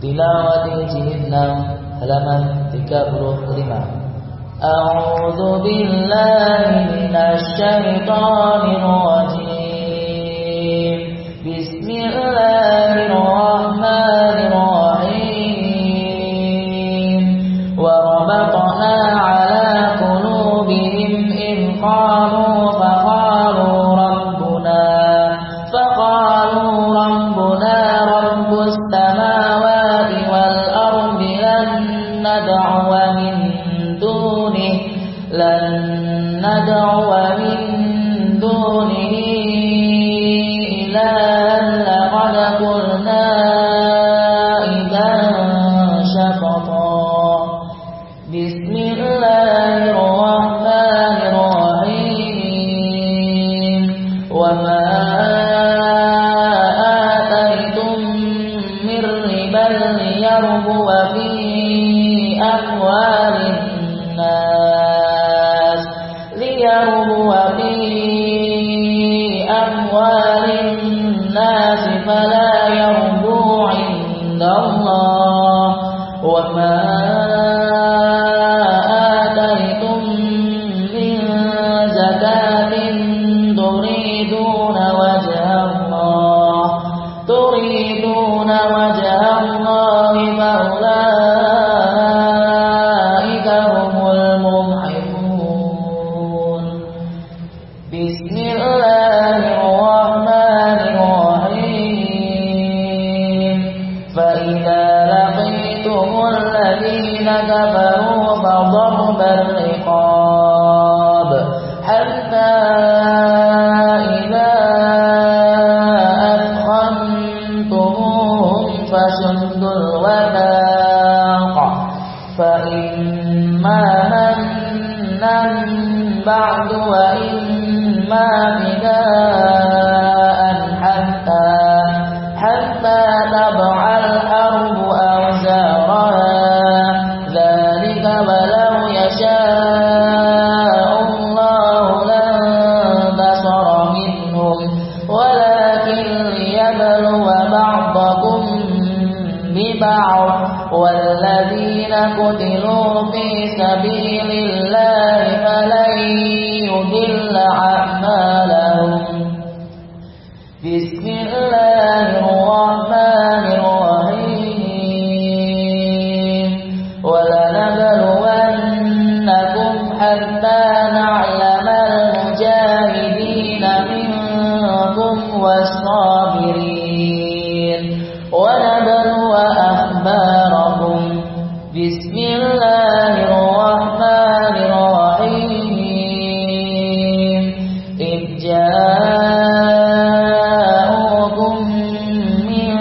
Tilawah jilid 6 halaman 35 أعوذ بالله من الشيطان الرجيم. بسم الله الرحمن الرحيم. وربطنا على قلوبهم إذ قالوا ندعو من دونه إلها لقد قلنا إذا شططا بسم الله الرحمن الرحيم. وما آتيتم من ربا ليربو في أموال ليربو في أموال الناس فلا يربو عند الله وما آتيتم من زكاة تريدون وجه الله تريدون وجه كفروا فضرب الرقاب حتى إذا أثخنتموهم فشدوا الوثاق. فإما منا بعد وإما فداء ولو يشاء الله لانتصر منهم ولكن ليبلو بعضكم ببعض. والذين قتلوا في سبيل الله فلن يضل أعمالهم والصابرين. ونبلو أخباركم بسم الله الرحمن الرحيم. إذ جاءوكم من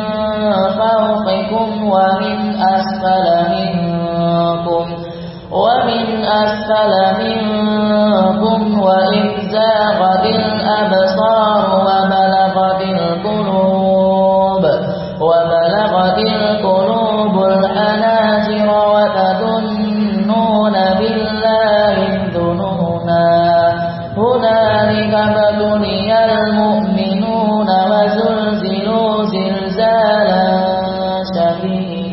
فوقكم ومن أسفل منكم. ومن أسفل منكم كيف بلني المؤمنون وزلزلوا زلزالا شديدا.